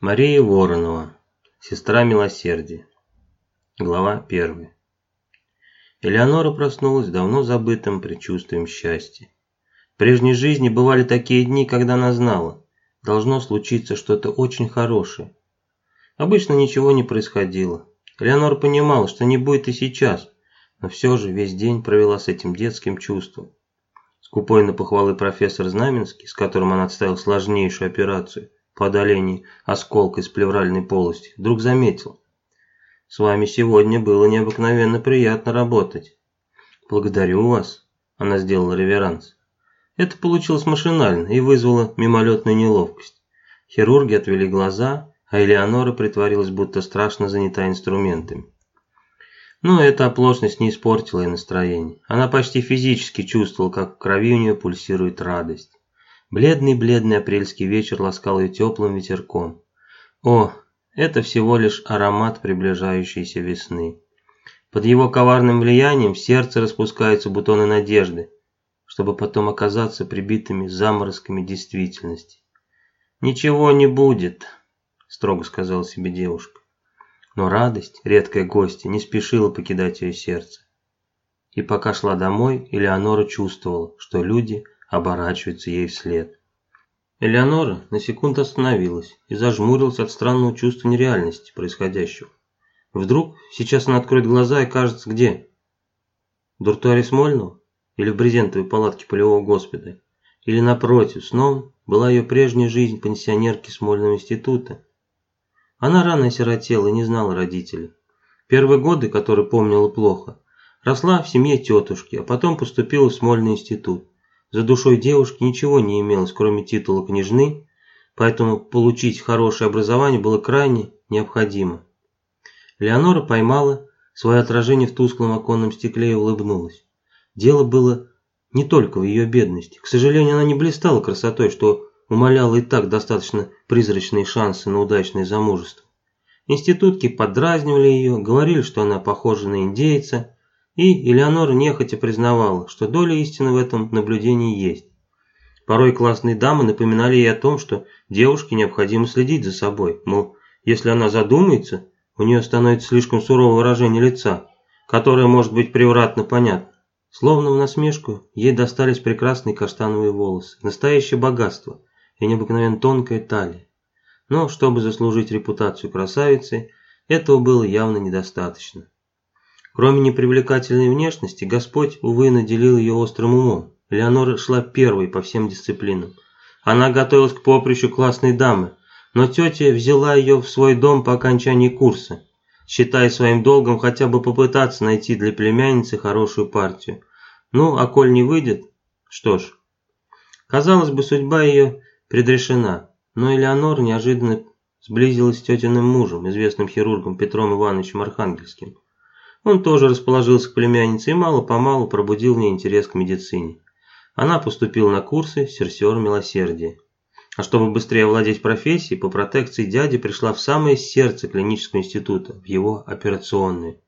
Мария Воронова, сестра милосердия. Глава 1. Элеонора проснулась давно забытым предчувствием счастья. В прежней жизни бывали такие дни, когда она знала, должно случиться что-то очень хорошее. Обычно ничего не происходило. Элеонора понимала, что не будет и сейчас, но все же весь день провела с этим детским чувством. Скупой на похвалы профессор Знаменский, с которым она отставила сложнейшую операцию, по удалению осколка из плевральной полости, вдруг заметил. «С вами сегодня было необыкновенно приятно работать». «Благодарю вас», – она сделала реверанс. Это получилось машинально и вызвало мимолетную неловкость. Хирурги отвели глаза, а Элеонора притворилась, будто страшно занята инструментами. Но эта оплошность не испортила ей настроение. Она почти физически чувствовала, как в крови у нее пульсирует радость. Бледный-бледный апрельский вечер ласкал ее теплым ветерком. О, это всего лишь аромат приближающейся весны. Под его коварным влиянием в сердце распускаются бутоны надежды, чтобы потом оказаться прибитыми заморозками действительности. «Ничего не будет», – строго сказала себе девушка. Но радость, редкая гостья, не спешила покидать ее сердце. И пока шла домой, Элеонора чувствовала, что люди – оборачивается ей вслед. Элеонора на секунду остановилась и зажмурилась от странного чувства нереальности происходящего. Вдруг сейчас она откроет глаза и кажется где? В дуртуаре Смольного? Или в брезентовой палатке полевого госпиталя? Или напротив, сном была ее прежняя жизнь пенсионерки Смольного института? Она рано осиротела и не знала родителей. Первые годы, которые помнила плохо, росла в семье тетушки, а потом поступила в Смольный институт. За душой девушки ничего не имелось, кроме титула княжны, поэтому получить хорошее образование было крайне необходимо. Леонора поймала свое отражение в тусклом оконном стекле и улыбнулась. Дело было не только в ее бедности. К сожалению, она не блистала красотой, что умаляло и так достаточно призрачные шансы на удачное замужество. Институтки подразнивали ее, говорили, что она похожа на индейца, и Элеонора нехотя признавала, что доля истины в этом наблюдении есть. Порой классные дамы напоминали ей о том, что девушке необходимо следить за собой, мол, если она задумается, у нее становится слишком суровое выражение лица, которое может быть превратно понятно. Словно в насмешку, ей достались прекрасные каштановые волосы, настоящее богатство и необыкновенно тонкая талия. Но, чтобы заслужить репутацию красавицы, этого было явно недостаточно. Кроме непривлекательной внешности, Господь, увы, наделил ее острым умом. Леонора шла первой по всем дисциплинам. Она готовилась к поприщу классной дамы, но тетя взяла ее в свой дом по окончании курса, считая своим долгом хотя бы попытаться найти для племянницы хорошую партию. Ну, а коль не выйдет, что ж. Казалось бы, судьба ее предрешена, но Элеонор неожиданно сблизилась с тетиным мужем, известным хирургом Петром Ивановичем Архангельским. Он тоже расположился к племяннице и мало-помалу пробудил в ней интерес к медицине. Она поступила на курсы серсера милосердия. А чтобы быстрее овладеть профессией, по протекции дяди пришла в самое сердце клинического института, в его операционную.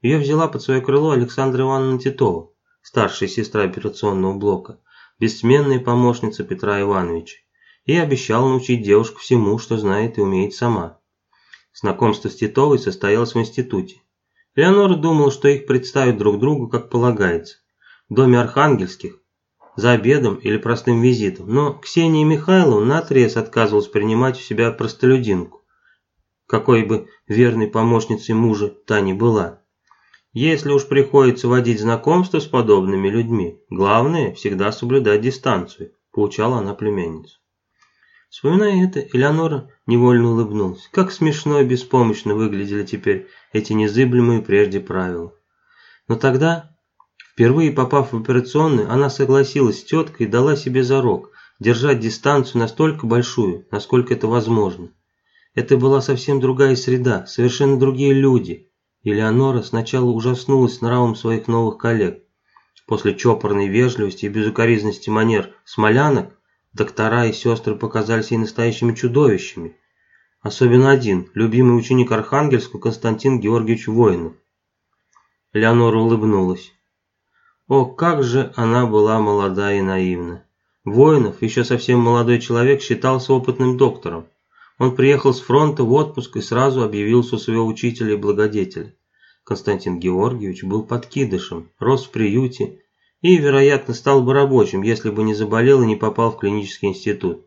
Ее взяла под свое крыло Александра Ивановна Титова, старшая сестра операционного блока, бессменная помощница Петра Ивановича, и обещала научить девушку всему, что знает и умеет сама. Знакомство с Титовой состоялось в институте. Леонора думала, что их представят друг другу, как полагается, в доме Архангельских, за обедом или простым визитом, но Ксения Михайловна наотрез отказывалась принимать у себя простолюдинку, какой бы верной помощницей мужа та ни была. Если уж приходится водить знакомство с подобными людьми, главное всегда соблюдать дистанцию, поучала она племянницу. Вспоминая это, Элеонора невольно улыбнулась. Как смешно и беспомощно выглядели теперь эти незыблемые прежде правила. Но тогда, впервые попав в операционную, она согласилась с теткой и дала себе зарок держать дистанцию настолько большую, насколько это возможно. Это была совсем другая среда, совершенно другие люди. Элеонора сначала ужаснулась нравом своих новых коллег. После чопорной вежливости и безукоризненности манер смолянок, Доктора и сестры показались ей настоящими чудовищами. Особенно один, любимый ученик Архангельского Константин Георгиевич Воинов. Леонора улыбнулась. О, как же она была молода и наивна. Воинов, еще совсем молодой человек, считался опытным доктором. Он приехал с фронта в отпуск и сразу объявился у своего учителя и благодетеля. Константин Георгиевич был подкидышем, рос в приюте и, вероятно, стал бы рабочим, если бы не заболел и не попал в клинический институт.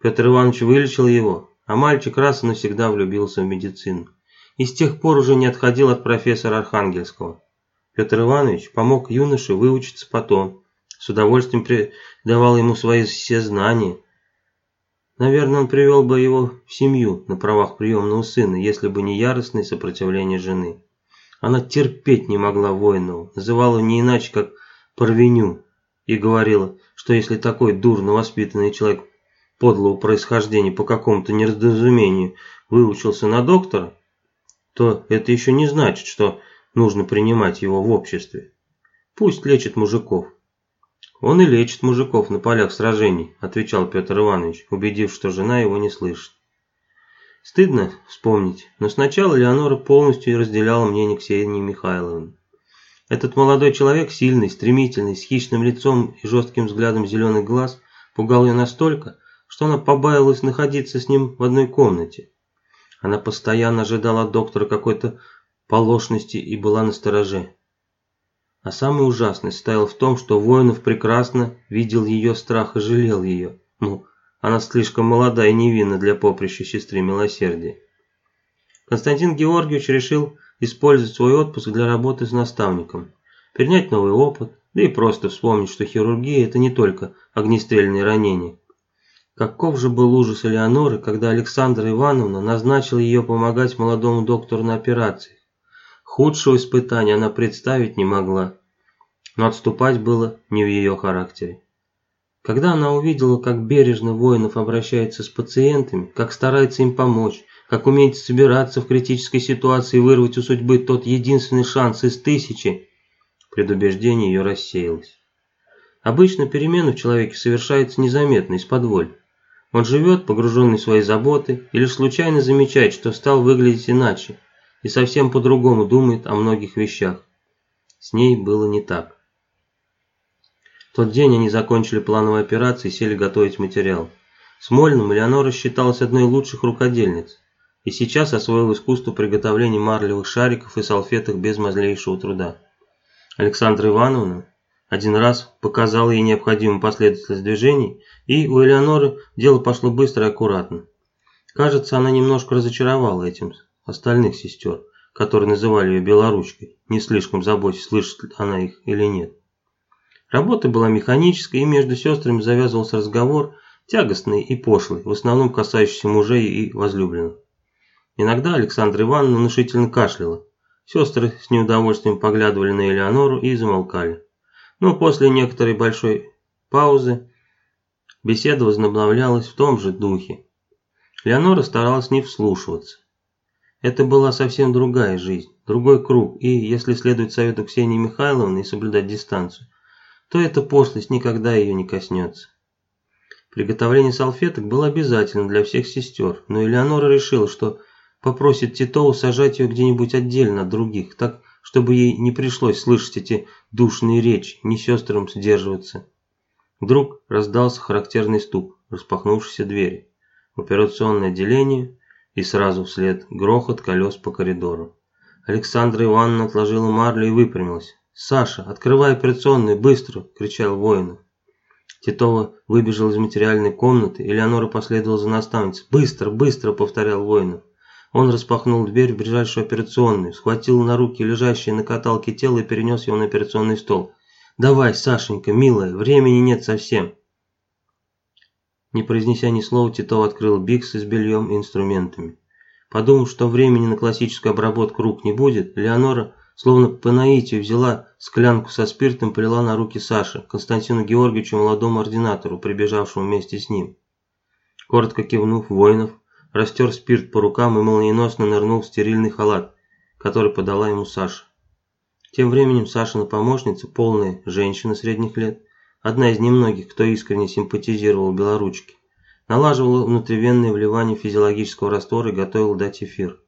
Петр Иванович вылечил его, а мальчик раз и навсегда влюбился в медицину. И с тех пор уже не отходил от профессора Архангельского. Петр Иванович помог юноше выучиться потом, с удовольствием придавал ему свои все знания, Наверное, он привел бы его в семью на правах приемного сына, если бы не яростное сопротивление жены. Она терпеть не могла Воинова, называла не иначе, как «порвеню», и говорила, что если такой дурно воспитанный человек подлого происхождения по какому-то неразумению выучился на доктора, то это еще не значит, что нужно принимать его в обществе. Пусть лечит мужиков. «Он и лечит мужиков на полях сражений», – отвечал Петр Иванович, убедив, что жена его не слышит. Стыдно вспомнить, но сначала Леонора полностью разделяла мнение Ксении Михайловны. Этот молодой человек, сильный, стремительный, с хищным лицом и жестким взглядом зеленых глаз, пугал ее настолько, что она побаивалась находиться с ним в одной комнате. Она постоянно ожидала от доктора какой-то полошности и была настороже. А самое ужасное состояло в том, что Воинов прекрасно видел ее страх и жалел ее. Ну, она слишком молода и невинна для поприща сестры милосердия. Константин Георгиевич решил использовать свой отпуск для работы с наставником, перенять новый опыт, да и просто вспомнить, что хирургия – это не только огнестрельные ранения. Каков же был ужас Элеоноры, когда Александра Ивановна назначила ее помогать молодому доктору на операциях. Худшего испытания она представить не могла, но отступать было не в ее характере. Когда она увидела, как бережно воинов обращается с пациентами, как старается им помочь, как умеет собираться в критической ситуации и вырвать у судьбы тот единственный шанс из тысячи, предубеждение ее рассеялось. Обычно перемены в человеке совершаются незаметно, из-под. Он живет, погруженный в свои заботы, и лишь случайно замечает, что стал выглядеть иначе, и совсем по-другому думает о многих вещах. С ней было не так. В тот день они закончили плановые операции и сели готовить материал. Смольным Элеонора считалась одной из лучших рукодельниц, и сейчас освоила искусство приготовления марлевых шариков и салфеток без малейшего труда. Александра Ивановна один раз показала ей необходимую последовательность движений, и у Элеоноры дело пошло быстро и аккуратно. Кажется, она немножко разочаровала этим остальных сестер, которые называли ее белоручкой, не слишком заботясь, слышит она их или нет. Работа была механической, и между сестрами завязывался разговор, тягостный и пошлый, в основном касающийся мужей и возлюбленных. Иногда Александра Ивановна внушительно кашляла. Сестры с неудовольствием поглядывали на Элеонору и замолкали. Но после некоторой большой паузы беседа возобновлялась в том же духе. Леонора старалась не вслушиваться. Это была совсем другая жизнь, другой круг, и, если следовать совету Ксении Михайловны и соблюдать дистанцию, то эта пошлость никогда ее не коснется. Приготовление салфеток было обязательно для всех сестер, но Элеонора решила, что попросит Титову сажать ее где-нибудь отдельно от других, так, чтобы ей не пришлось слышать эти душные речи, ни сестрам сдерживаться. Вдруг раздался характерный стук распахнувшейся двери. Операционное отделение и сразу вслед грохот колес по коридору. Александра Ивановна отложила марлю и выпрямилась. «Саша, открывай операционную, быстро!» – кричал воинов. Титова выбежал из материальной комнаты, и Леонора последовала за наставницей. «Быстро, быстро!» – повторял воинов. Он распахнул дверь в ближайшую операционную, схватил на руки лежащее на каталке тело и перенес его на операционный стол. «Давай, Сашенька, милая, времени нет совсем!» Не произнеся ни слова, Титов открыл биксы с бельем и инструментами. Подумав, что времени на классическую обработку рук не будет, Леонора, словно по наитию, взяла склянку со спиртом и полила на руки Саши, Константину Георгиевичу, молодому ординатору, прибежавшему вместе с ним. Коротко кивнув, воинов растер спирт по рукам и молниеносно нырнул в стерильный халат, который подала ему Саша. Тем временем Сашина помощница, полная женщина средних лет, одна из немногих, кто искренне симпатизировал белоручке, налаживала внутривенное вливание физиологического раствора и готовила дать эфир.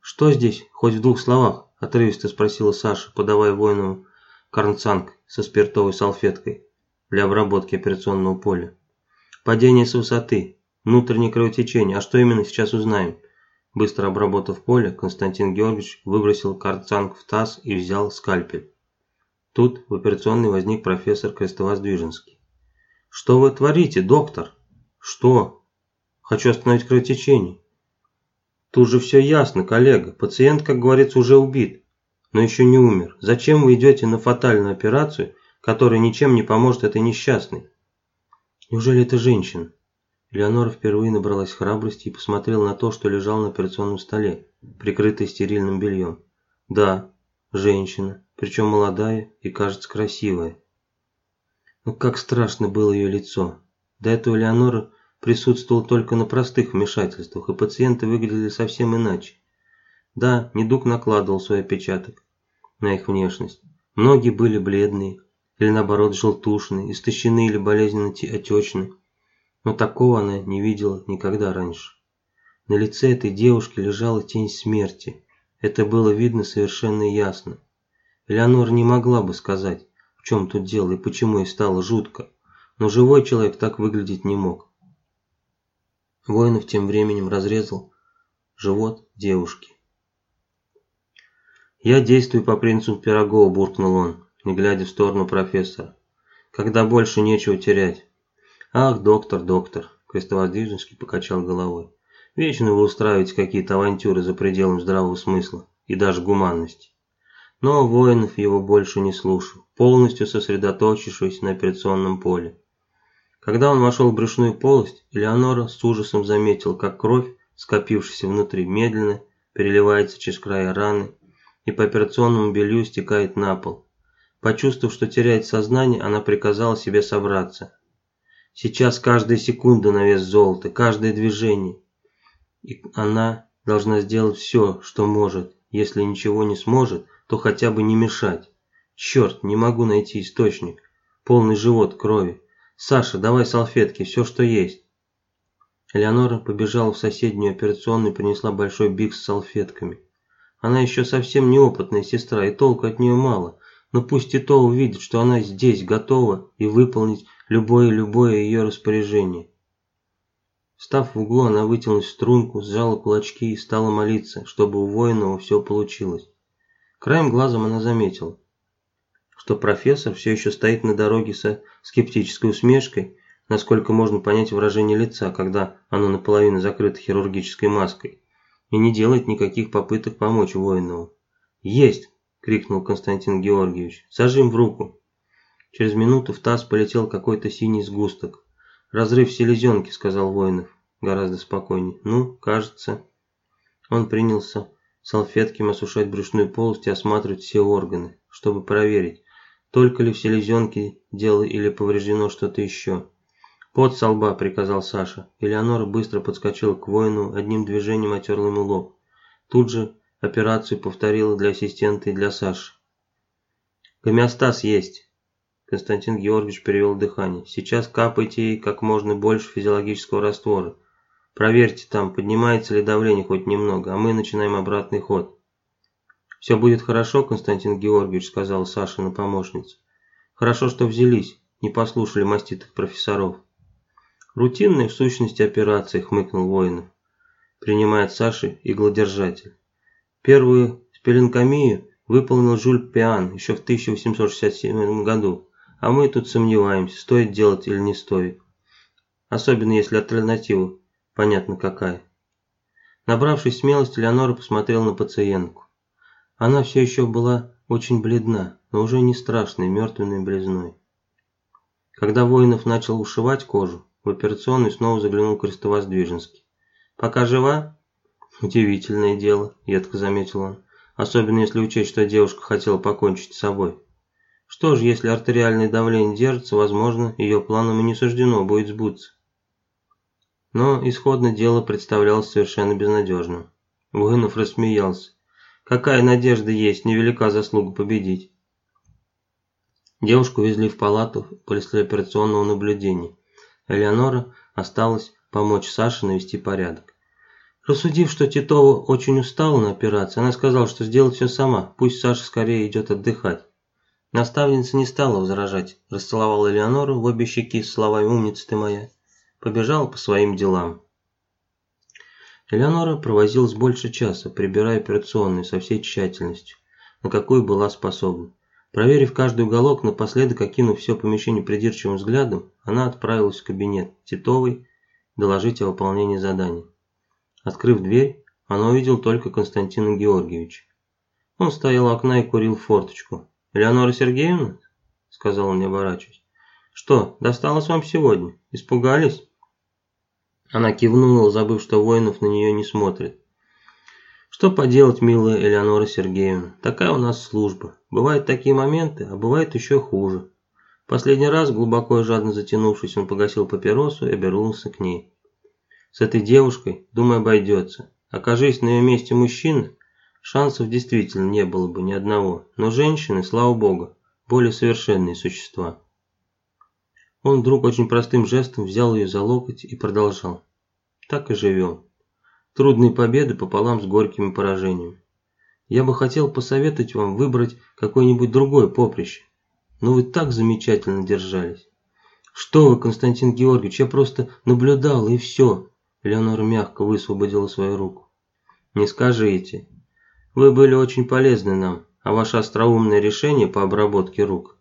«Что здесь, хоть в двух словах?» – отрывисто спросила Саша, подавая воину карнцанг со спиртовой салфеткой для обработки операционного поля. «Падение с высоты. Внутреннее кровотечение. А что именно, сейчас узнаем. Быстро обработав поле, Константин Георгиевич выбросил карцанг в таз и взял скальпель. Тут в операционной возник профессор Крестовоздвиженский. «Что вы творите, доктор?» «Что?» «Хочу остановить кровотечение». «Тут же все ясно, коллега. Пациент, как говорится, уже убит, но еще не умер. Зачем вы идете на фатальную операцию, которая ничем не поможет этой несчастной?» «Неужели это женщина?» Леонора впервые набралась храбрости и посмотрела на то, что лежал на операционном столе, прикрытый стерильным бельем. Да, женщина, причем молодая и, кажется, красивая. Но как страшно было ее лицо. До этого Леонора присутствовала только на простых вмешательствах, и пациенты выглядели совсем иначе. Да, недуг накладывал свой отпечаток на их внешность. Многие были бледные, или наоборот желтушные, истощены или болезненно отечны но такого она не видела никогда раньше. На лице этой девушки лежала тень смерти. Это было видно совершенно ясно. Элеонора не могла бы сказать, в чем тут дело и почему ей стало жутко, но живой человек так выглядеть не мог. Воинов тем временем разрезал живот девушки. «Я действую по принципу Пирогова», – буркнул он, не глядя в сторону профессора. «Когда больше нечего терять». «Ах, доктор, доктор!» – Крестовоздвиженский покачал головой. «Вечно вы устраиваете какие-то авантюры за пределом здравого смысла и даже гуманности». Но Воинов его больше не слушал, полностью сосредоточившись на операционном поле. Когда он вошел в брюшную полость, Элеонора с ужасом заметил, как кровь, скопившаяся внутри, медленно переливается через края раны и по операционному белью стекает на пол. Почувствовав, что теряет сознание, она приказала себе собраться. Сейчас каждая секунда на вес золота, каждое движение. И она должна сделать все, что может. Если ничего не сможет, то хотя бы не мешать. Черт, не могу найти источник. Полный живот крови. Саша, давай салфетки, все, что есть. Элеонора побежала в соседнюю операционную и принесла большой бик с салфетками. Она еще совсем неопытная сестра, и толку от нее мало. Но пусть и то увидит, что она здесь готова и выполнить любое-любое ее распоряжение. Став в углу, она вытянулась в струнку, сжала кулачки и стала молиться, чтобы у воинова все получилось. Краем глазом она заметила, что профессор все еще стоит на дороге со скептической усмешкой, насколько можно понять выражение лица, когда оно наполовину закрыто хирургической маской, и не делает никаких попыток помочь воинову. «Есть!» – крикнул Константин Георгиевич. «Зажим в руку!» Через минуту в таз полетел какой-то синий сгусток. «Разрыв селезенки», — сказал Воинов, гораздо спокойнее. «Ну, кажется...» Он принялся салфетками осушать брюшную полость и осматривать все органы, чтобы проверить, только ли в селезенке дело или повреждено что-то еще. «Под со лба», — приказал Саша. Элеонора быстро подскочила к воину, одним движением отерла ему лоб. Тут же операцию повторила для ассистента и для Саши. «Гомеостаз есть», Константин Георгиевич перевел дыхание. «Сейчас капайте как можно больше физиологического раствора. Проверьте там, поднимается ли давление хоть немного, а мы начинаем обратный ход». «Все будет хорошо, Константин Георгиевич», — сказала Сашина помощница. «Хорошо, что взялись, не послушали маститых профессоров». «Рутинная в сущности операция», — хмыкнул Воинов. Принимает Саши иглодержатель. Первую спеленкомию выполнил Жюль Пиан еще в 1867 году. А мы тут сомневаемся, стоит делать или не стоит. Особенно если альтернатива понятно какая. Набравшись смелости, Леонора посмотрела на пациентку. Она все еще была очень бледна, но уже не страшной, мертвенной близной. Когда Воинов начал ушивать кожу, в операционную снова заглянул Крестовоздвиженский. «Пока жива?» «Удивительное дело», — едко заметил он. «Особенно если учесть, что девушка хотела покончить с собой». Что ж, если артериальное давление держится, возможно, ее планам и не суждено будет сбыться. Но исходно дело представлялось совершенно безнадежным. Воинов рассмеялся. Какая надежда есть, невелика заслуга победить. Девушку везли в палату послеоперационного наблюдения. Элеонора осталась помочь Саше навести порядок. Рассудив, что Титова очень устала на операции, она сказала, что сделает все сама, пусть Саша скорее идет отдыхать. Наставница не стала возражать, расцеловала Элеонору в обе щеки с словами «умница ты моя». побежала по своим делам. Элеонора провозилась больше часа, прибирая операционную со всей тщательностью, на какую была способна. Проверив каждый уголок, напоследок окинув все помещение придирчивым взглядом, она отправилась в кабинет Титовой доложить о выполнении задания. Открыв дверь, она увидела только Константина Георгиевича. Он стоял у окна и курил форточку. «Элеонора Сергеевна?» – сказал он, не оборачиваясь. «Что, досталось вам сегодня? Испугались?» Она кивнула, забыв, что воинов на нее не смотрит. «Что поделать, милая Элеонора Сергеевна, такая у нас служба. Бывают такие моменты, а бывает еще хуже». Последний раз, глубоко и жадно затянувшись, он погасил папиросу и обернулся к ней. «С этой девушкой, думаю, обойдется. Окажись на ее месте мужчина, Шансов действительно не было бы ни одного, но женщины, слава богу, более совершенные существа. Он вдруг очень простым жестом взял ее за локоть и продолжал. Так и живем. Трудные победы пополам с горькими поражениями. Я бы хотел посоветовать вам выбрать какое-нибудь другое поприще. Но вы так замечательно держались. Что вы, Константин Георгиевич, я просто наблюдал и все. Леонора мягко высвободила свою руку. Не скажите. Вы были очень полезны нам, а ваше остроумное решение по обработке рук.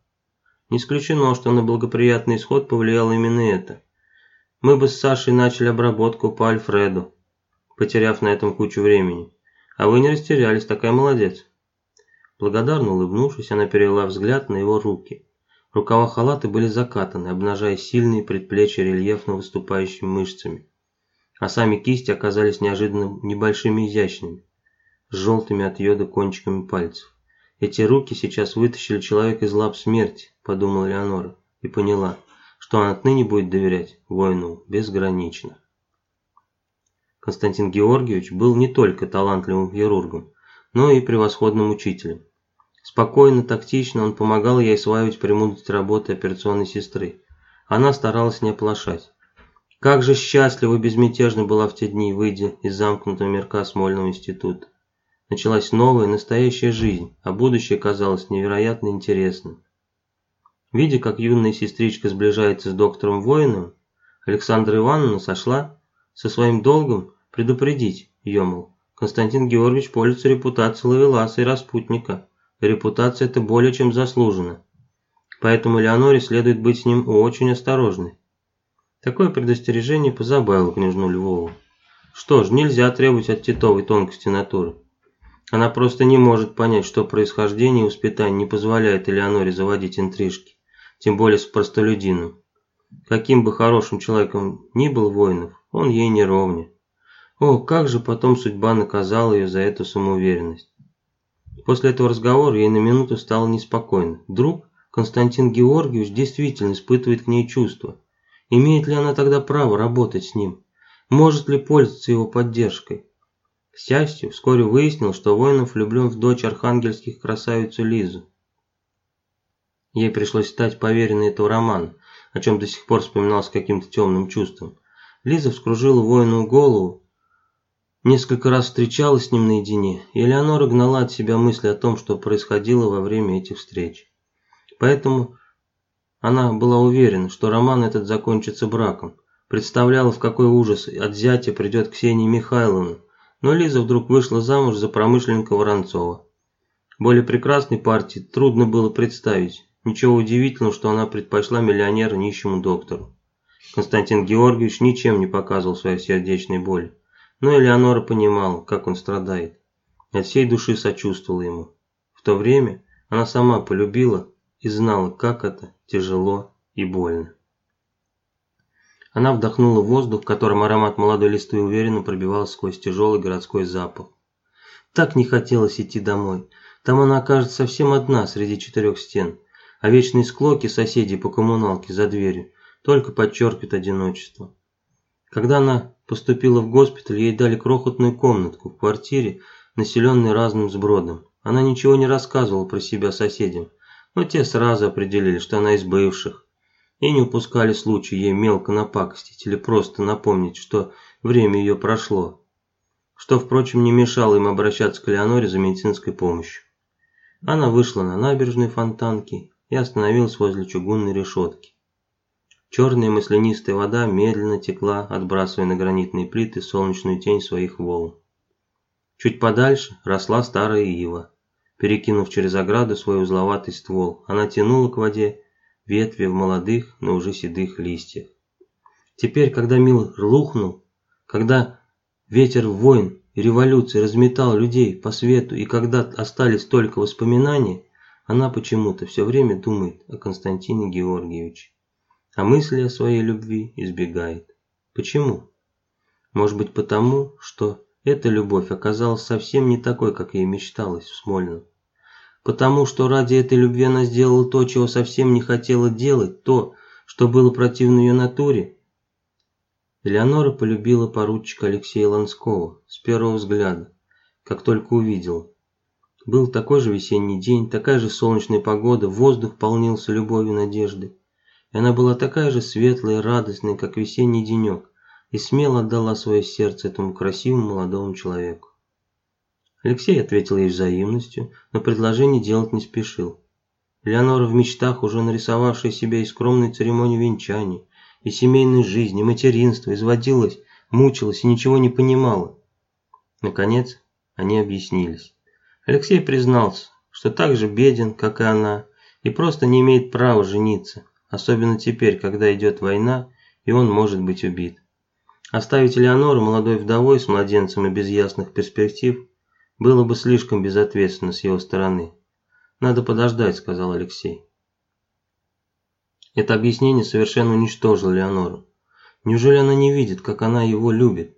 Не исключено, что на благоприятный исход повлияло именно это. Мы бы с Сашей начали обработку по Альфреду, потеряв на этом кучу времени. А вы не растерялись, такая молодец. Благодарно улыбнувшись, она перевела взгляд на его руки. Рукава халата были закатаны, обнажая сильные предплечья рельефно выступающими мышцами. А сами кисти оказались неожиданно небольшими изящными с желтыми от йода кончиками пальцев. Эти руки сейчас вытащили человека из лап смерти, подумала Леонора, и поняла, что она отныне будет доверять воину безгранично. Константин Георгиевич был не только талантливым хирургом, но и превосходным учителем. Спокойно, тактично он помогал ей осваивать премудрости работы операционной сестры. Она старалась не оплошать. Как же счастлива и безмятежна была в те дни, выйдя из замкнутого мирка Смольного института. Началась новая, настоящая жизнь, а будущее казалось невероятно интересным. Видя, как юная сестричка сближается с доктором Воином, Александра Ивановна сошла со своим долгом предупредить ее, мол, Константин Георгиевич пользуется репутацией ловеласа и распутника. Репутация это более чем заслужена. Поэтому Леоноре следует быть с ним очень осторожной. Такое предостережение позабавило княжну Львову. Что ж, нельзя требовать от Титовой тонкости натуры. Она просто не может понять, что происхождение и воспитание не позволяет Элеоноре заводить интрижки, тем более с простолюдином. Каким бы хорошим человеком ни был Воинов, он ей не ровня. О, как же потом судьба наказала ее за эту самоуверенность. После этого разговора ей на минуту стало неспокойно. Вдруг Константин Георгиевич действительно испытывает к ней чувства. Имеет ли она тогда право работать с ним? Может ли пользоваться его поддержкой? Счастью, вскоре выяснил, что Воинов влюблен в дочь архангельских красавицу Лизу. Ей пришлось стать поверенной этого романа, о чем до сих пор вспоминал с каким-то темным чувством. Лиза вскружила воину голову, несколько раз встречалась с ним наедине, и Элеонора гнала от себя мысли о том, что происходило во время этих встреч. Поэтому она была уверена, что роман этот закончится браком, представляла, в какой ужас от зятя придет Ксения Михайловна, но Лиза вдруг вышла замуж за промышленника Воронцова. Более прекрасной партии трудно было представить. Ничего удивительного, что она предпочла миллионера нищему доктору. Константин Георгиевич ничем не показывал своей сердечной боли. Но Элеонора понимала, как он страдает. И от всей души сочувствовала ему. В то время она сама полюбила и знала, как это тяжело и больно. Она вдохнула воздух, в котором аромат молодой листвы уверенно пробивался сквозь тяжелый городской запах. Так не хотелось идти домой. Там она окажется совсем одна среди четырех стен, а вечные склоки соседей по коммуналке за дверью только подчеркивают одиночество. Когда она поступила в госпиталь, ей дали крохотную комнатку в квартире, населенной разным сбродом. Она ничего не рассказывала про себя соседям, но те сразу определили, что она из бывших и не упускали случая ей мелко напакостить или просто напомнить, что время ее прошло, что, впрочем, не мешало им обращаться к Леоноре за медицинской помощью. Она вышла на набережной фонтанки и остановилась возле чугунной решетки. Черная маслянистая вода медленно текла, отбрасывая на гранитные плиты солнечную тень своих волн. Чуть подальше росла старая ива. Перекинув через ограду свой узловатый ствол, она тянула к воде ветви в молодых, но уже седых листьях. Теперь, когда мир рухнул, когда ветер войн и революции разметал людей по свету, и когда остались только воспоминания, она почему-то все время думает о Константине Георгиевиче, а мысли о своей любви избегает. Почему? Может быть потому, что эта любовь оказалась совсем не такой, как ей мечталось в Смольном. Потому что ради этой любви она сделала то, чего совсем не хотела делать, то, что было противно ее натуре. Элеонора полюбила поручика Алексея Ланского с первого взгляда, как только увидела. Был такой же весенний день, такая же солнечная погода, воздух полнился любовью и надеждой. И она была такая же светлая и радостная, как весенний денек, и смело отдала свое сердце этому красивому молодому человеку. Алексей ответил ей взаимностью, но предложение делать не спешил. Леонора в мечтах, уже нарисовавшая себя и скромной церемонии венчания, и семейной жизни, и материнства, изводилась, мучилась и ничего не понимала. Наконец, они объяснились. Алексей признался, что так же беден, как и она, и просто не имеет права жениться, особенно теперь, когда идет война, и он может быть убит. Оставить Элеонору молодой вдовой с младенцем и без ясных перспектив было бы слишком безответственно с его стороны. «Надо подождать», — сказал Алексей. Это объяснение совершенно уничтожило Леонору. Неужели она не видит, как она его любит?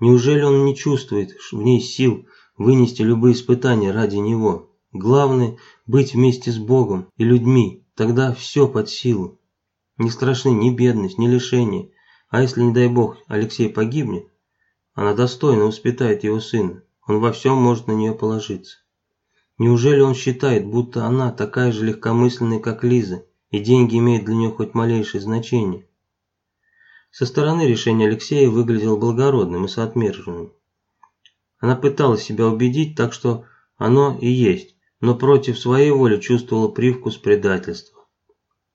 Неужели он не чувствует в ней сил вынести любые испытания ради него? Главное – быть вместе с Богом и людьми, тогда все под силу. Не страшны ни бедность, ни лишение. А если, не дай Бог, Алексей погибнет, она достойно воспитает его сына. Он во всем может на нее положиться. Неужели он считает, будто она такая же легкомысленная, как Лиза, и деньги имеют для нее хоть малейшее значение. Со стороны решение Алексея выглядело благородным и соотмерженным. Она пыталась себя убедить, так что оно и есть, но против своей воли чувствовала привкус предательства.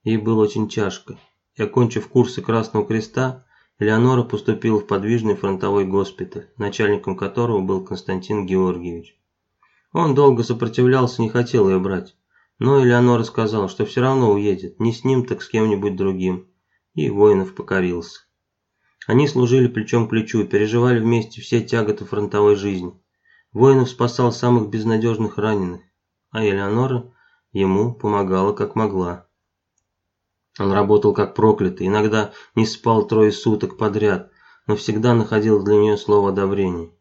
Ей было очень тяжко, и окончив курсы Красного Креста, Элеонора поступила в подвижный фронтовой госпиталь, начальником которого был Константин Георгиевич. Он долго сопротивлялся, не хотел ее брать. Но Элеонора сказала, что все равно уедет, не с ним, так с кем-нибудь другим. И воинов покорился. Они служили плечом к плечу переживали вместе все тяготы фронтовой жизни. Воинов спасал самых безнадежных раненых, а Элеонора ему помогала как могла. Он работал как проклятый, иногда не спал трое суток подряд, но всегда находил для нее слово одобрения.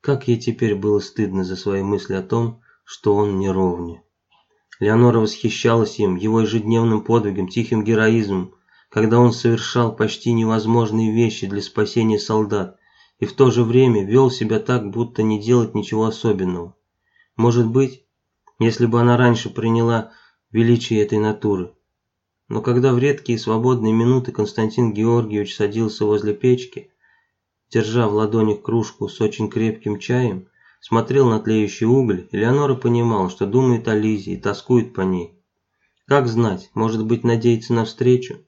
Как ей теперь было стыдно за свои мысли о том, что он не ровня. Леонора восхищалась им, его ежедневным подвигом, тихим героизмом, когда он совершал почти невозможные вещи для спасения солдат, и в то же время вел себя так, будто не делать ничего особенного. Может быть, если бы она раньше приняла величие этой натуры. Но когда в редкие свободные минуты Константин Георгиевич садился возле печки, держа в ладонях кружку с очень крепким чаем, смотрел на тлеющий уголь, Элеонора понимала, что думает о Лизе и тоскует по ней. Как знать, может быть, надеется на встречу?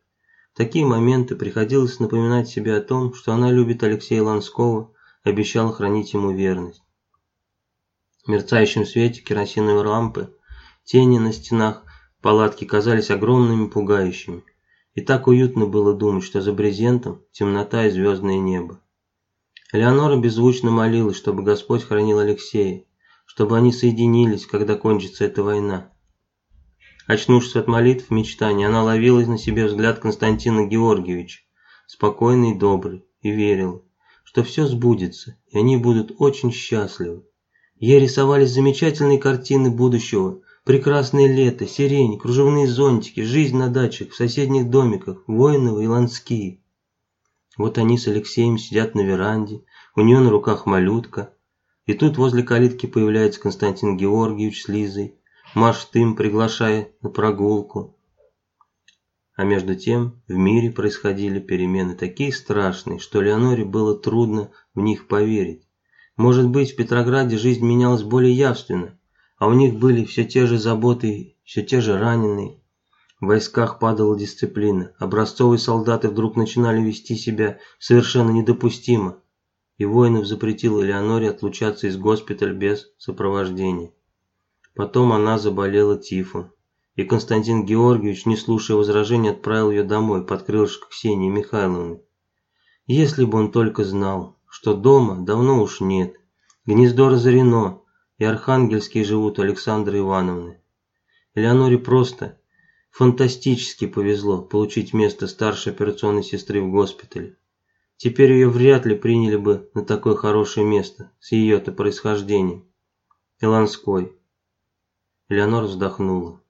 В такие моменты приходилось напоминать себе о том, что она любит Алексея Ланского и обещала хранить ему верность. В мерцающем свете керосиновой лампы тени на стенах палатки казались огромными пугающими. И так уютно было думать, что за брезентом темнота и звездное небо. Элеонора беззвучно молилась, чтобы Господь хранил Алексея, чтобы они соединились, когда кончится эта война. Очнувшись от молитв, мечтаний, она ловила на себе взгляд Константина Георгиевича, спокойный и добрый, и верила, что все сбудется, и они будут очень счастливы. Ей рисовались замечательные картины будущего, прекрасное лето, сирень, кружевные зонтики, жизнь на дачах, в соседних домиках, воиновые и ланские. Вот они с Алексеем сидят на веранде, у нее на руках малютка. И тут возле калитки появляется Константин Георгиевич с Лизой, машет им, приглашая на прогулку. А между тем в мире происходили перемены такие страшные, что Леоноре было трудно в них поверить. Может быть, в Петрограде жизнь менялась более явственно, а у них были все те же заботы, все те же раненые. В войсках падала дисциплина, образцовые солдаты вдруг начинали вести себя совершенно недопустимо, и воинов запретил Элеоноре отлучаться из госпиталя без сопровождения. Потом она заболела тифом, и Константин Георгиевич, не слушая возражений, отправил ее домой под крылышко Ксении Михайловны. Если бы он только знал, что дома давно уж нет, гнездо разорено, и архангельские живут Александры Ивановны. Элеоноре просто фантастически повезло получить место старшей операционной сестры в госпитале. Теперь ее вряд ли приняли бы на такое хорошее место с ее-то происхождением. Иланской. Элеонора вздохнула.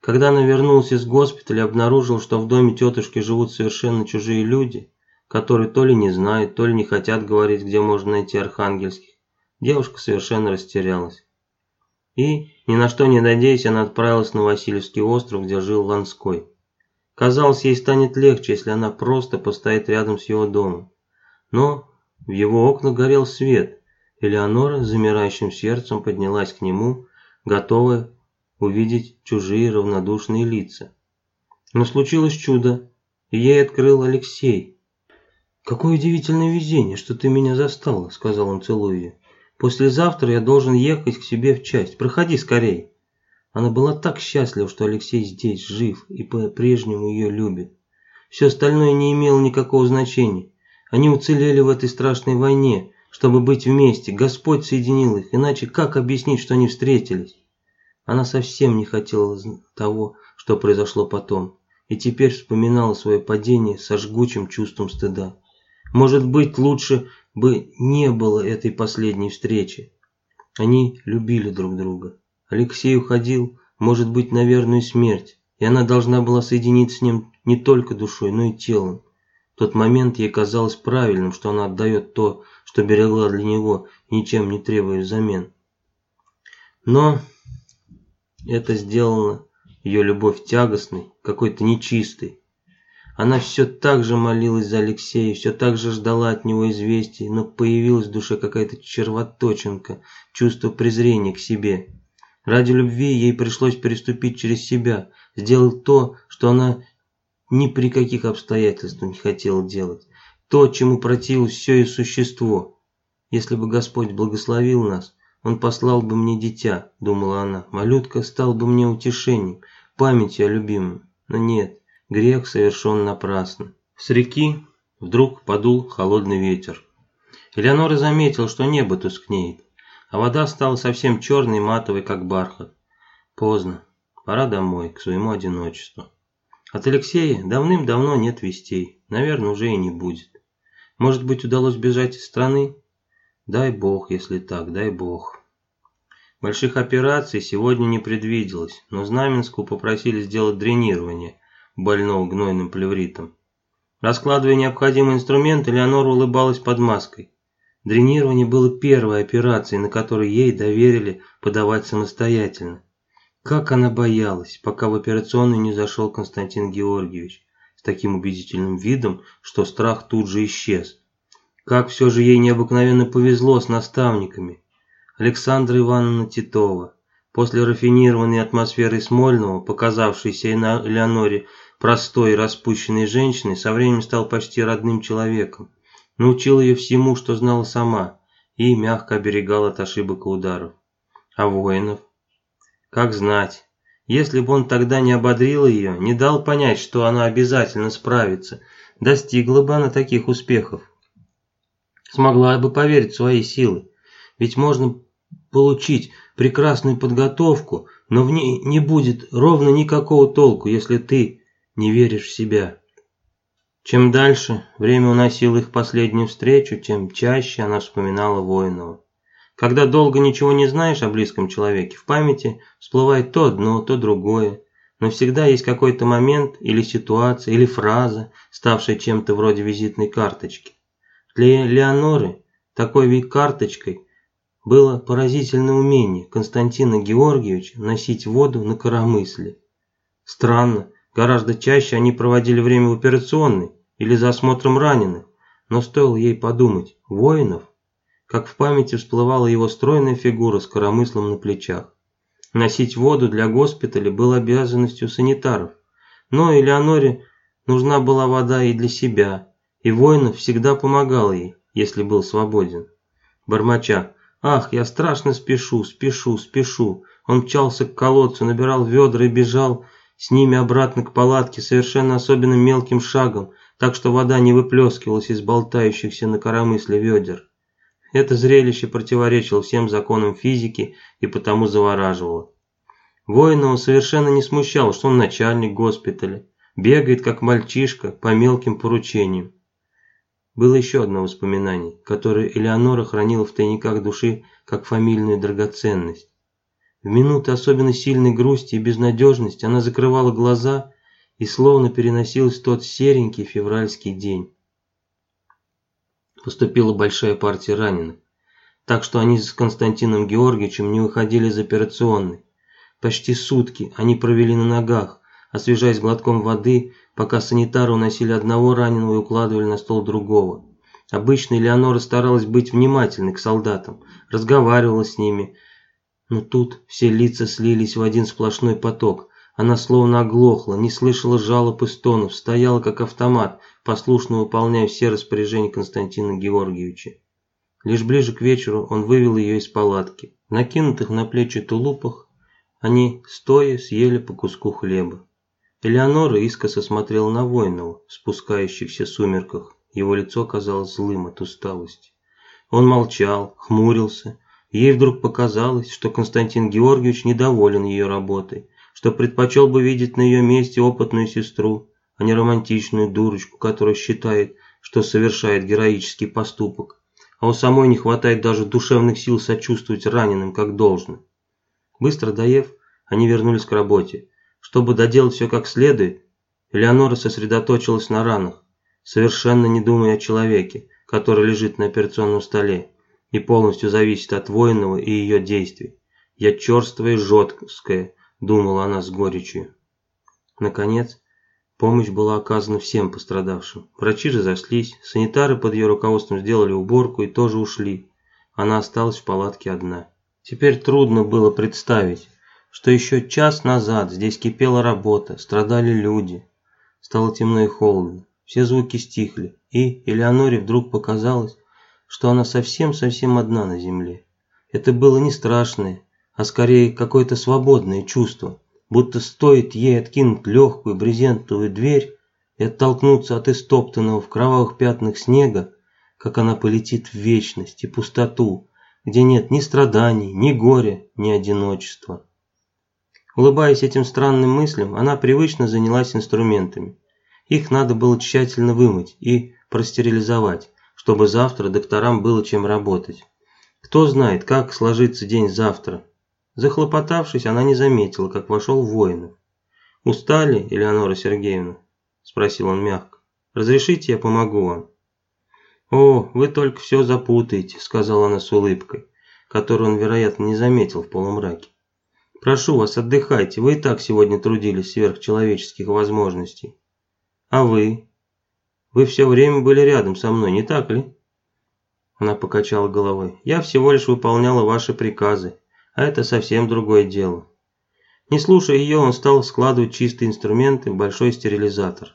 Когда она вернулась из госпиталя, обнаружила, что в доме тетушки живут совершенно чужие люди, которые то ли не знают, то ли не хотят говорить, где можно найти архангельских. Девушка совершенно растерялась. И, ни на что не надеясь, она отправилась на Васильевский остров, где жил Ланской. Казалось, ей станет легче, если она просто постоит рядом с его домом. Но в его окна горел свет, и Леонора с замирающим сердцем поднялась к нему, готовая увидеть чужие равнодушные лица. Но случилось чудо, и ей открыл Алексей. «Какое удивительное везение, что ты меня застала», — сказал он, целуя ее. Послезавтра я должен ехать к себе в часть. Проходи скорей. Она была так счастлива, что Алексей здесь, жив и по-прежнему ее любит. Все остальное не имело никакого значения. Они уцелели в этой страшной войне, чтобы быть вместе. Господь соединил их, иначе как объяснить, что они встретились? Она совсем не хотела того, что произошло потом, и теперь вспоминала свое падение со жгучим чувством стыда. Может быть, лучше бы не было этой последней встречи. Они любили друг друга. Алексей уходил, может быть, на верную смерть, и она должна была соединиться с ним не только душой, но и телом. В тот момент ей казалось правильным, что она отдает то, что берегла для него, ничем не требуя взамен. Но это сделано ее любовь тягостной, какой-то нечистой, она все так же молилась за Алексея, все так же ждала от него известий, но появилась в душе какая-то червоточинка, чувство презрения к себе. Ради любви ей пришлось переступить через себя, сделать то, что она ни при каких обстоятельствах не хотела делать. То, чему противилось все ее существо. Если бы Господь благословил нас, Он послал бы мне дитя, думала она. Малютка стал бы мне утешением, памятью о любимом. Но нет, Грех совершен напрасно. С реки вдруг подул холодный ветер. Элеонора заметила, что небо тускнеет, а вода стала совсем черной, матовой, как бархат. Поздно. Пора домой, к своему одиночеству. От Алексея давным-давно нет вестей. Наверное, уже и не будет. Может быть, удалось бежать из страны? Дай бог, если так, дай бог. Больших операций сегодня не предвиделось, но Знаменскую попросили сделать дренирование – больного гнойным плевритом. Раскладывая необходимый инструмент, Элеонора улыбалась под маской. Дренирование было первой операцией, на которой ей доверили подавать самостоятельно. Как она боялась, пока в операционную не зашел Константин Георгиевич с таким убедительным видом, что страх тут же исчез. Как все же ей необыкновенно повезло с наставниками. Александра Ивановна Титова. После рафинированной атмосферы Смольного, показавшейся Элеоноре простой и распущенной женщиной, со временем стал почти родным человеком. Научил ее всему, что знала сама, и мягко оберегал от ошибок и ударов. А воинов? Как знать. Если бы он тогда не ободрил ее, не дал понять, что она обязательно справится, достигла бы она таких успехов. Смогла бы поверить в свои силы. Ведь можно получить прекрасную подготовку, но в ней не будет ровно никакого толку, если ты не веришь в себя. Чем дальше время уносило их последнюю встречу, тем чаще она вспоминала Воинова. Когда долго ничего не знаешь о близком человеке, в памяти всплывает то одно, то другое, но всегда есть какой-то момент или ситуация, или фраза, ставшая чем-то вроде визитной карточки. Для Леоноры такой вид карточкой было поразительное умение Константина Георгиевича носить воду на коромысле. Странно, Гораздо чаще они проводили время в операционной или за осмотром раненых, но стоило ей подумать, воинов, как в памяти всплывала его стройная фигура с коромыслом на плечах. Носить воду для госпиталя было обязанностью санитаров, Но Элеоноре нужна была вода и для себя, и воинов всегда помогал ей, если был свободен. Бормоча, «Ах, я страшно спешу, спешу, спешу!» Он мчался к колодцу, набирал ведра и бежал с ними обратно к палатке совершенно особенным мелким шагом, так что вода не выплескивалась из болтающихся на коромысле ведер. Это зрелище противоречило всем законам физики и потому завораживало. Воинова совершенно не смущало, что он начальник госпиталя, бегает как мальчишка по мелким поручениям. Было еще одно воспоминание, которое Элеонора хранила в тайниках души как фамильную драгоценность. В минуты особенно сильной грусти и безнадежности она закрывала глаза и словно переносилась в тот серенький февральский день. Поступила большая партия раненых, так что они с Константином Георгиевичем не выходили из операционной. Почти сутки они провели на ногах, освежаясь глотком воды, пока санитары уносили одного раненого и укладывали на стол другого. Обычно Элеонора старалась быть внимательной к солдатам, разговаривала с ними, но тут все лица слились в один сплошной поток. Она словно оглохла, не слышала жалоб и стонов, стояла как автомат, послушно выполняя все распоряжения Константина Георгиевича. Лишь ближе к вечеру он вывел ее из палатки. Накинутых на плечи тулупах они, стоя, съели по куску хлеба. Элеонора искоса смотрела на Воинова в спускающихся сумерках. Его лицо казалось злым от усталости. Он молчал, хмурился, Ей вдруг показалось, что Константин Георгиевич недоволен ее работой, что предпочел бы видеть на ее месте опытную сестру, а не романтичную дурочку, которая считает, что совершает героический поступок, а у самой не хватает даже душевных сил сочувствовать раненым как должно. Быстро доев, они вернулись к работе. Чтобы доделать все как следует, Элеонора сосредоточилась на ранах, совершенно не думая о человеке, который лежит на операционном столе и полностью зависит от воинова и ее действий. Я черствая и жесткая, думала она с горечью. Наконец, помощь была оказана всем пострадавшим. Врачи разошлись, санитары под ее руководством сделали уборку и тоже ушли. Она осталась в палатке одна. Теперь трудно было представить, что еще час назад здесь кипела работа, страдали люди. Стало темно и холодно, все звуки стихли, и Элеоноре вдруг показалось, что она совсем-совсем одна на земле. Это было не страшное, а скорее какое-то свободное чувство, будто стоит ей откинуть легкую брезентовую дверь и оттолкнуться от истоптанного в кровавых пятнах снега, как она полетит в вечность и пустоту, где нет ни страданий, ни горя, ни одиночества. Улыбаясь этим странным мыслям, она привычно занялась инструментами. Их надо было тщательно вымыть и простерилизовать, чтобы завтра докторам было чем работать. Кто знает, как сложится день завтра. Захлопотавшись, она не заметила, как вошел Воинов. «Устали, Элеонора Сергеевна?» – спросил он мягко. «Разрешите, я помогу вам?» «О, вы только все запутаете», – сказала она с улыбкой, которую он, вероятно, не заметил в полумраке. «Прошу вас, отдыхайте, вы и так сегодня трудились сверх человеческих возможностей». «А вы?» Вы все время были рядом со мной, не так ли?» Она покачала головой. «Я всего лишь выполняла ваши приказы, а это совсем другое дело». Не слушая ее, он стал складывать чистые инструменты в большой стерилизатор.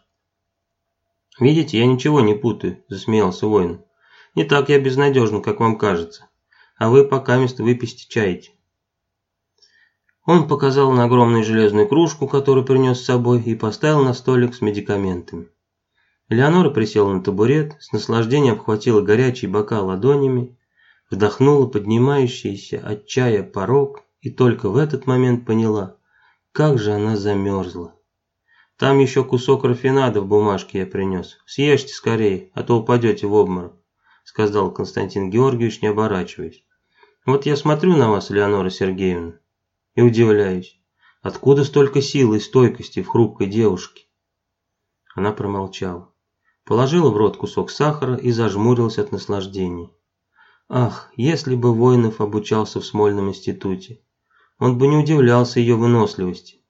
«Видите, я ничего не путаю», – засмеялся воин. «Не так я безнадежен, как вам кажется. А вы пока место выписьте чаете». Он показал на огромную железную кружку, которую принес с собой, и поставил на столик с медикаментами. Элеонора присела на табурет, с наслаждением обхватила горячий бокал ладонями, вдохнула поднимающийся от чая порог и только в этот момент поняла, как же она замерзла. «Там еще кусок рафинада в бумажке я принес. Съешьте скорее, а то упадете в обморок», сказал Константин Георгиевич, не оборачиваясь. «Вот я смотрю на вас, Леонора Сергеевна, и удивляюсь, откуда столько силы и стойкости в хрупкой девушке?» Она промолчала. Положила в рот кусок сахара и зажмурилась от наслаждения. Ах, если бы Воинов обучался в Смольном институте. Он бы не удивлялся ее выносливости.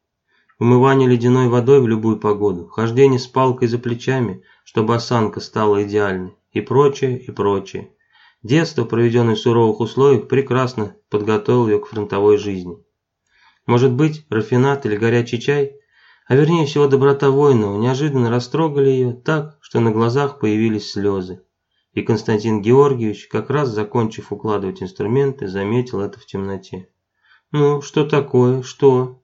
Умывание ледяной водой в любую погоду, хождение с палкой за плечами, чтобы осанка стала идеальной, и прочее, и прочее. Детство, проведенное в суровых условиях, прекрасно подготовило ее к фронтовой жизни. Может быть, рафинат или горячий чай а вернее всего доброта воинова, неожиданно растрогали ее так, что на глазах появились слезы. И Константин Георгиевич, как раз закончив укладывать инструменты, заметил это в темноте. «Ну, что такое? Что?»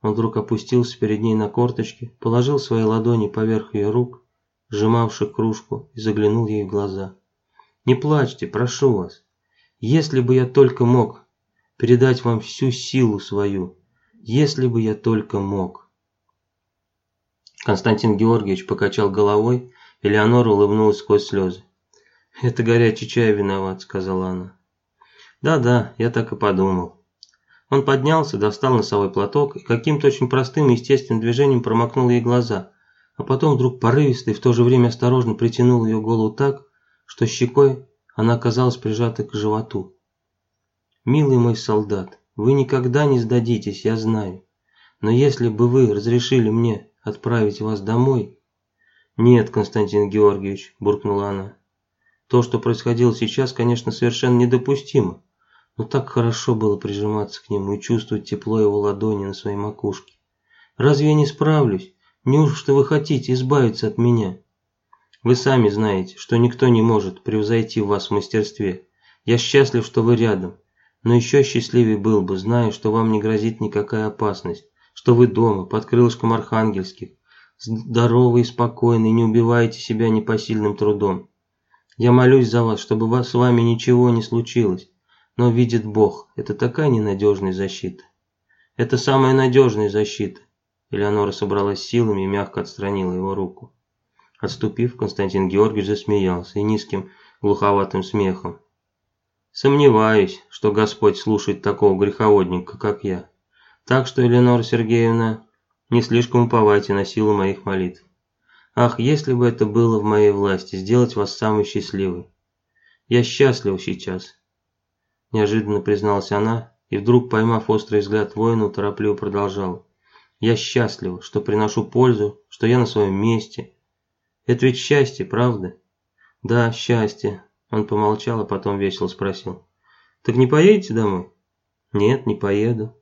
Он вдруг опустился перед ней на корточки, положил свои ладони поверх ее рук, сжимавших кружку, и заглянул ей в глаза. «Не плачьте, прошу вас. Если бы я только мог передать вам всю силу свою, если бы я только мог». Константин Георгиевич покачал головой, и Леонора улыбнулась сквозь слезы. «Это горячий чай виноват», — сказала она. «Да-да, я так и подумал». Он поднялся, достал носовой платок и каким-то очень простым и естественным движением промокнул ей глаза, а потом вдруг порывисто и в то же время осторожно притянул ее голову так, что щекой она оказалась прижата к животу. «Милый мой солдат, вы никогда не сдадитесь, я знаю. Но если бы вы разрешили мне отправить вас домой...» «Нет, Константин Георгиевич», – буркнула она. То, что происходило сейчас, конечно, совершенно недопустимо, но так хорошо было прижиматься к нему и чувствовать тепло его ладони на своей макушке. Разве я не справлюсь? Неужто вы хотите избавиться от меня? Вы сами знаете, что никто не может превзойти вас в мастерстве. Я счастлив, что вы рядом, но еще счастливее был бы, зная, что вам не грозит никакая опасность, что вы дома, под крылышком архангельских, здоровы и спокойны, не убиваете себя непосильным трудом. Я молюсь за вас, чтобы вас, с вами ничего не случилось. Но видит Бог, это такая ненадежная защита. Это самая надежная защита. Элеонора собралась силами и мягко отстранила его руку. Отступив, Константин Георгиевич засмеялся и низким глуховатым смехом. Сомневаюсь, что Господь слушает такого греховодника, как я. Так что, Эленора Сергеевна, не слишком уповайте на силу моих молитв. Ах, если бы это было в моей власти, сделать вас самой счастливой. Я счастлив сейчас. Неожиданно призналась она, и вдруг, поймав острый взгляд воина, торопливо продолжала. Я счастлив, что приношу пользу, что я на своем месте. Это ведь счастье, правда? Да, счастье. Он помолчал, а потом весело спросил. Так не поедете домой? Нет, не поеду.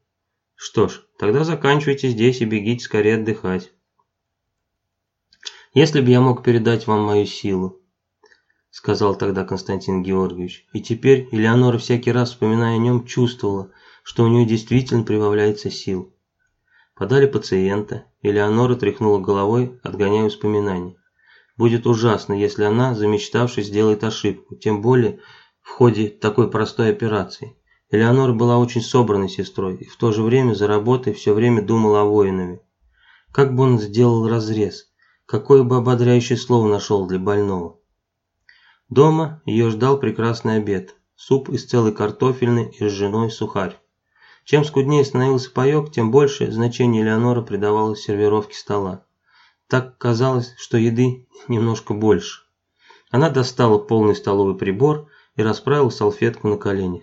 Что ж, тогда заканчивайте здесь и бегите скорее отдыхать. «Если бы я мог передать вам мою силу», — сказал тогда Константин Георгиевич. И теперь Элеонора всякий раз, вспоминая о нем, чувствовала, что у нее действительно прибавляется сил. Подали пациента, Элеонора тряхнула головой, отгоняя воспоминания. Будет ужасно, если она, замечтавшись, сделает ошибку, тем более в ходе такой простой операции. Элеонора была очень собранной сестрой и в то же время за работой все время думала о воинове. Как бы он сделал разрез, Какое бы ободряющее слово нашел для больного. Дома ее ждал прекрасный обед. Суп из целой картофельной и ржаной сухарь. Чем скуднее становился паек, тем больше значение Леонора придавалось сервировке стола. Так казалось, что еды немножко больше. Она достала полный столовый прибор и расправила салфетку на коленях.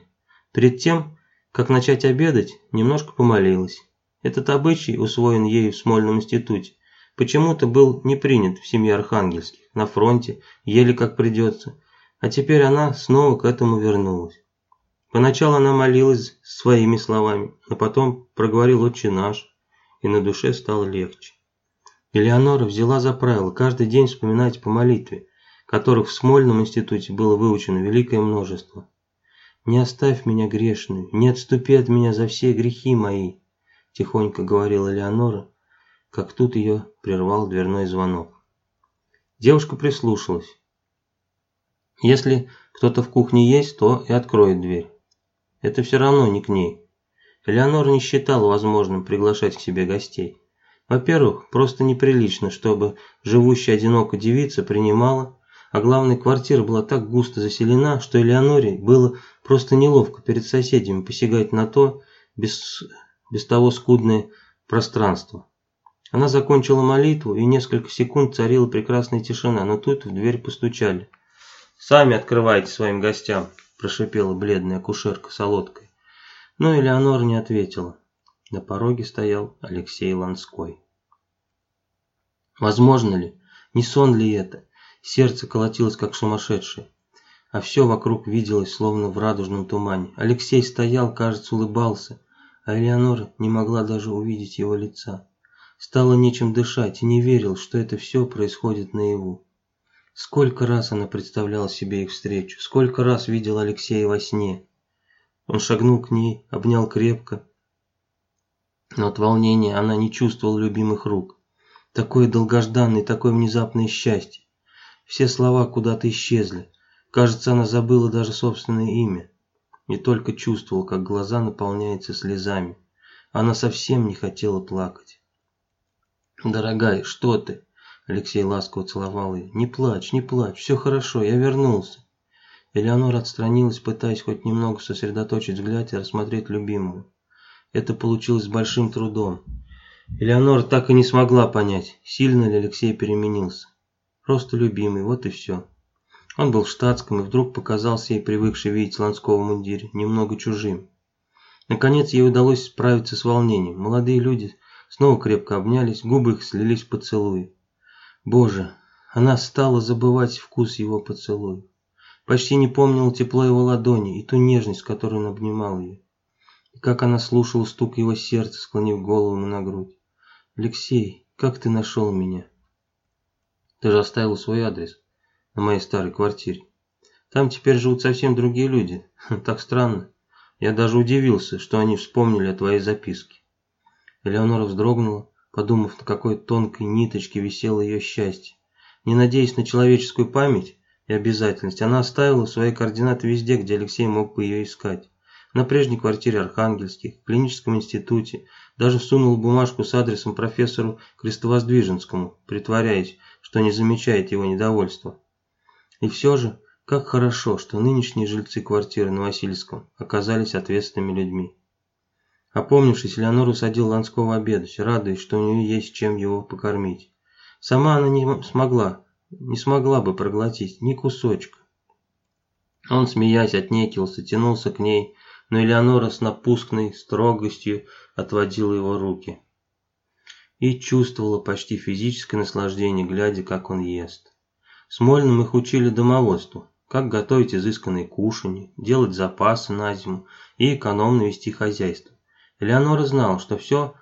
Перед тем, как начать обедать, немножко помолилась. Этот обычай усвоен ею в Смольном институте, почему-то был не принят в семье Архангельских, на фронте, еле как придется, а теперь она снова к этому вернулась. Поначалу она молилась своими словами, но потом проговорил «Отче наш», и на душе стало легче. Элеонора взяла за правило каждый день вспоминать по молитве, которых в Смольном институте было выучено великое множество. «Не оставь меня грешную, не отступи от меня за все грехи мои», тихонько говорила Элеонора, как тут ее прервал дверной звонок. Девушка прислушалась. Если кто-то в кухне есть, то и откроет дверь. Это все равно не к ней. Элеонора не считала возможным приглашать к себе гостей. Во-первых, просто неприлично, чтобы живущая одиноко девица принимала, а главное, квартира была так густо заселена, что Элеоноре было просто неловко перед соседями посягать на то, без, без того скудное пространство. Она закончила молитву, и несколько секунд царила прекрасная тишина, но тут в дверь постучали. «Сами открывайте своим гостям», – прошипела бледная акушерка солодкой. Но Элеонора не ответила. На пороге стоял Алексей Ланской. Возможно ли? Не сон ли это? Сердце колотилось, как сумасшедшее. А все вокруг виделось, словно в радужном тумане. Алексей стоял, кажется, улыбался, а Элеонора не могла даже увидеть его лица. Стало нечем дышать и не верил, что это все происходит наяву. Сколько раз она представляла себе их встречу, сколько раз видел Алексея во сне. Он шагнул к ней, обнял крепко, но от волнения она не чувствовала любимых рук. Такое долгожданное, такое внезапное счастье. Все слова куда-то исчезли. Кажется, она забыла даже собственное имя. И только чувствовала, как глаза наполняются слезами. Она совсем не хотела плакать. «Дорогая, что ты?» Алексей ласково целовал ее. «Не плачь, не плачь, все хорошо, я вернулся». Элеонора отстранилась, пытаясь хоть немного сосредоточить взгляд и рассмотреть любимую. Это получилось с большим трудом. Элеонора так и не смогла понять, сильно ли Алексей переменился. Просто любимый, вот и все. Он был в штатском и вдруг показался ей привыкший видеть Ланского мундире, немного чужим. Наконец ей удалось справиться с волнением. Молодые люди снова крепко обнялись, губы их слились в поцелуи. Боже, она стала забывать вкус его поцелуев. Почти не помнила тепло его ладони и ту нежность, с которой он обнимал ее как она слушала стук его сердца, склонив голову на грудь. «Алексей, как ты нашел меня?» «Ты же оставил свой адрес на моей старой квартире. Там теперь живут совсем другие люди. Так странно. Я даже удивился, что они вспомнили о твоей записке». Элеонора вздрогнула, подумав, на какой тонкой ниточке висело ее счастье. Не надеясь на человеческую память и обязательность, она оставила свои координаты везде, где Алексей мог бы ее искать на прежней квартире Архангельских, в клиническом институте, даже всунул бумажку с адресом профессору Крестовоздвиженскому, притворяясь, что не замечает его недовольства. И все же, как хорошо, что нынешние жильцы квартиры на Васильевском оказались ответственными людьми. Опомнившись, Леонор усадил Ланского обедать, радуясь, что у нее есть чем его покормить. Сама она не смогла, не смогла бы проглотить ни кусочка. Он, смеясь, отнекился, тянулся к ней, но Элеонора с напускной строгостью отводила его руки. И чувствовала почти физическое наслаждение, глядя, как он ест. Смольным их учили домоводству, как готовить изысканные кушанья, делать запасы на зиму и экономно вести хозяйство. Элеонора знала, что все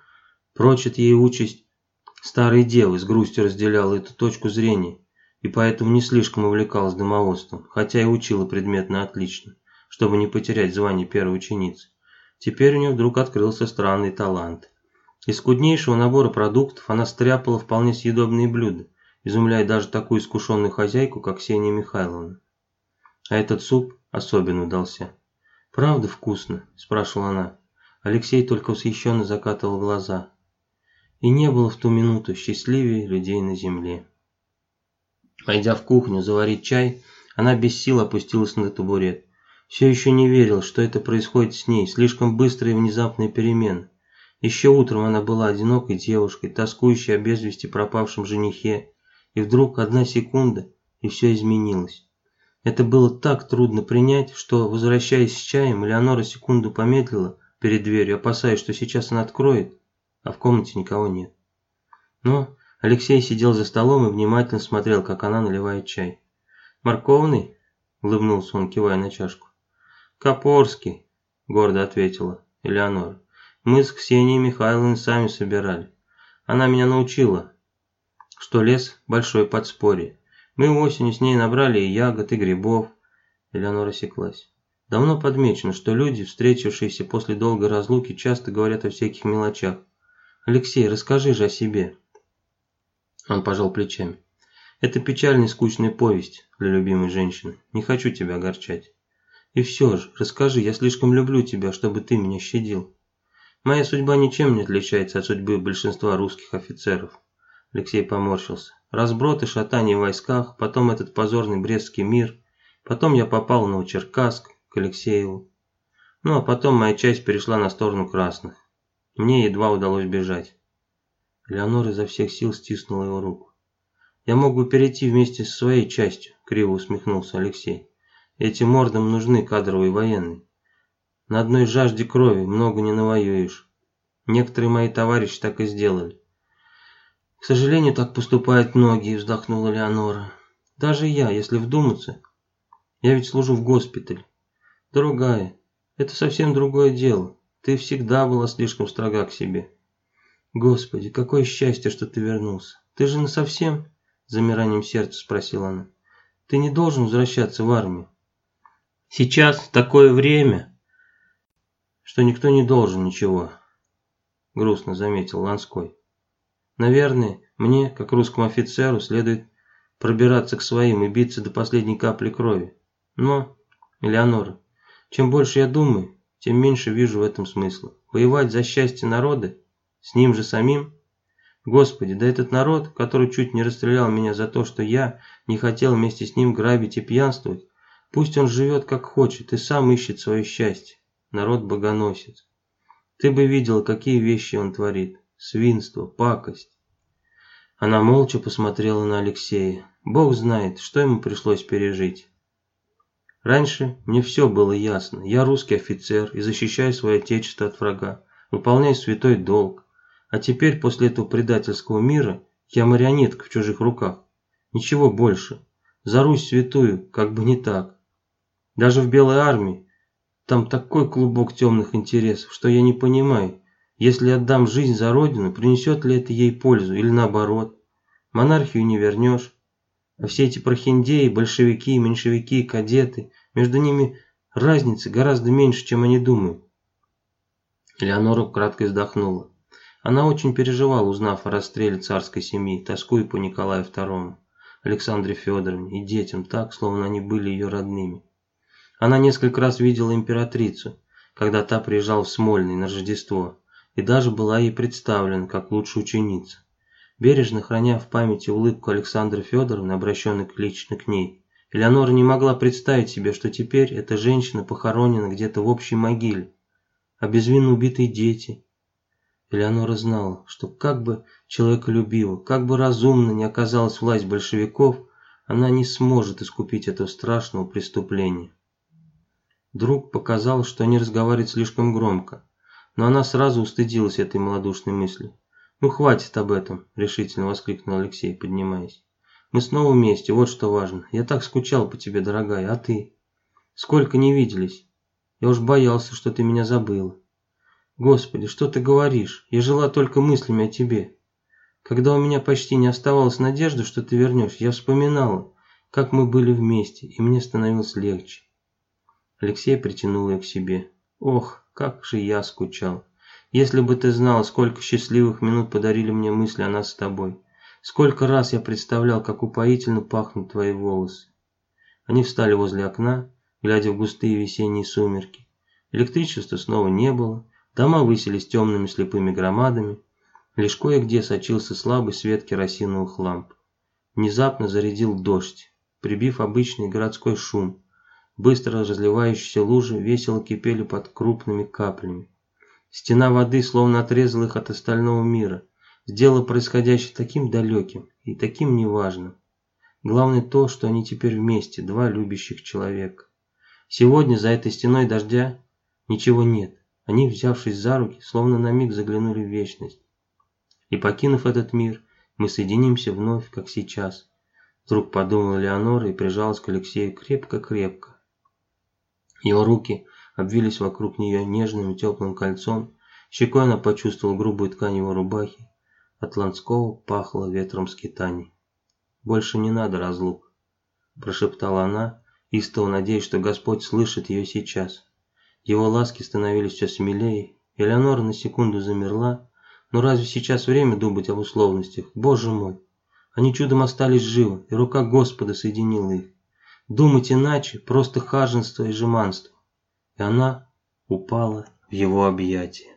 прочит ей участь старой девы, с грустью разделяла эту точку зрения, и поэтому не слишком увлекалась домоводством, хотя и учила предметно отлично чтобы не потерять звание первой ученицы. Теперь у нее вдруг открылся странный талант. Из скуднейшего набора продуктов она стряпала вполне съедобные блюда, изумляя даже такую искушенную хозяйку, как Ксения Михайловна. А этот суп особенно удался. «Правда вкусно?» – спрашивала она. Алексей только восхищенно закатывал глаза. И не было в ту минуту счастливее людей на земле. Войдя в кухню заварить чай, она без сил опустилась на табурет все еще не верил, что это происходит с ней, слишком быстрая и внезапная перемена. Еще утром она была одинокой девушкой, тоскующей о без пропавшем женихе, и вдруг одна секунда, и все изменилось. Это было так трудно принять, что, возвращаясь с чаем, Леонора секунду помедлила перед дверью, опасаясь, что сейчас она откроет, а в комнате никого нет. Но Алексей сидел за столом и внимательно смотрел, как она наливает чай. «Морковный?» – улыбнулся он, кивая на чашку. «Копорский», – гордо ответила Элеонора. «Мы с Ксенией Михайловной сами собирали. Она меня научила, что лес – большое подспорье. Мы осенью с ней набрали и ягод, и грибов». Элеонора секлась. Давно подмечено, что люди, встретившиеся после долгой разлуки, часто говорят о всяких мелочах. «Алексей, расскажи же о себе». Он пожал плечами. «Это печальная скучная повесть для любимой женщины. Не хочу тебя огорчать». И все же, расскажи, я слишком люблю тебя, чтобы ты меня щадил. Моя судьба ничем не отличается от судьбы большинства русских офицеров. Алексей поморщился. Разброд и шатание в войсках, потом этот позорный Брестский мир, потом я попал на Черкасск, к Алексееву. Ну а потом моя часть перешла на сторону красных. Мне едва удалось бежать. Леонор изо всех сил стиснула его руку. «Я мог бы перейти вместе со своей частью», — криво усмехнулся Алексей. Этим мордам нужны кадровые военные. На одной жажде крови много не навоюешь. Некоторые мои товарищи так и сделали. К сожалению, так поступают многие, вздохнула Леонора. Даже я, если вдуматься. Я ведь служу в госпитале. Другая, это совсем другое дело. Ты всегда была слишком строга к себе. Господи, какое счастье, что ты вернулся. Ты же насовсем? Замиранием сердца спросила она. Ты не должен возвращаться в армию. Сейчас такое время, что никто не должен ничего, грустно заметил Ланской. Наверное, мне, как русскому офицеру, следует пробираться к своим и биться до последней капли крови. Но, Элеонора, чем больше я думаю, тем меньше вижу в этом смысла. Воевать за счастье народа? С ним же самим? Господи, да этот народ, который чуть не расстрелял меня за то, что я не хотел вместе с ним грабить и пьянствовать, пусть он живет как хочет и сам ищет свое счастье. Народ богоносец. Ты бы видел, какие вещи он творит. Свинство, пакость. Она молча посмотрела на Алексея. Бог знает, что ему пришлось пережить. Раньше мне все было ясно. Я русский офицер и защищаю свое отечество от врага, выполняю святой долг. А теперь, после этого предательского мира, я марионетка в чужих руках. Ничего больше. За Русь святую, как бы не так. Даже в Белой армии, там такой клубок темных интересов, что я не понимаю, если отдам жизнь за родину, принесет ли это ей пользу или наоборот. Монархию не вернешь, а все эти прохиндеи, большевики, меньшевики, кадеты, между ними разницы гораздо меньше, чем они думают. Элеонора кратко вздохнула. Она очень переживала, узнав о расстреле царской семьи, тоскуя по Николаю II, Александре Федоровне и детям так, словно они были ее родными. Она несколько раз видела императрицу, когда та приезжала в Смольный на Рождество, и даже была ей представлена как лучшая ученица. Бережно храня в памяти улыбку Александры Федоровны, обращенной лично к ней, Элеонора не могла представить себе, что теперь эта женщина похоронена где-то в общей могиле, а безвинно убитые дети. Элеонора знала, что как бы человеколюбиво, как бы разумно не оказалась власть большевиков, она не сможет искупить этого страшного преступления. Друг показал, что они разговаривают слишком громко, но она сразу устыдилась этой малодушной мысли. «Ну хватит об этом», – решительно воскликнул Алексей, поднимаясь. «Мы снова вместе, вот что важно. Я так скучал по тебе, дорогая, а ты? Сколько не виделись. Я уж боялся, что ты меня забыла. Господи, что ты говоришь? Я жила только мыслями о тебе. Когда у меня почти не оставалось надежды, что ты вернешь, я вспоминала, как мы были вместе, и мне становилось легче». Алексей притянул ее к себе. «Ох, как же я скучал!» Если бы ты знал, сколько счастливых минут подарили мне мысли о нас с тобой. Сколько раз я представлял, как упоительно пахнут твои волосы. Они встали возле окна, глядя в густые весенние сумерки. Электричества снова не было, дома высились темными слепыми громадами, лишь кое-где сочился слабый свет керосиновых ламп. Внезапно зарядил дождь, прибив обычный городской шум. Быстро разливающиеся лужи весело кипели под крупными каплями. Стена воды словно отрезала их от остального мира, сделала происходящее таким далеким и таким неважным. Главное то, что они теперь вместе, два любящих человека. Сегодня за этой стеной дождя ничего нет. Они, взявшись за руки, словно на миг заглянули в вечность. И покинув этот мир, мы соединимся вновь, как сейчас. Вдруг подумала Леонора и прижалась к Алексею крепко-крепко. Его руки обвились вокруг нее нежным теплым кольцом, щекой она почувствовала грубую ткань его рубахи, от Ланского пахло ветром скитаний. «Больше не надо разлук», – прошептала она, истово надеясь, что Господь слышит ее сейчас. Его ласки становились все смелее, Элеонора на секунду замерла, но разве сейчас время думать об условностях? Боже мой! Они чудом остались живы, и рука Господа соединила их. Думать иначе – просто хаженство и жеманство и она упала в его объятия.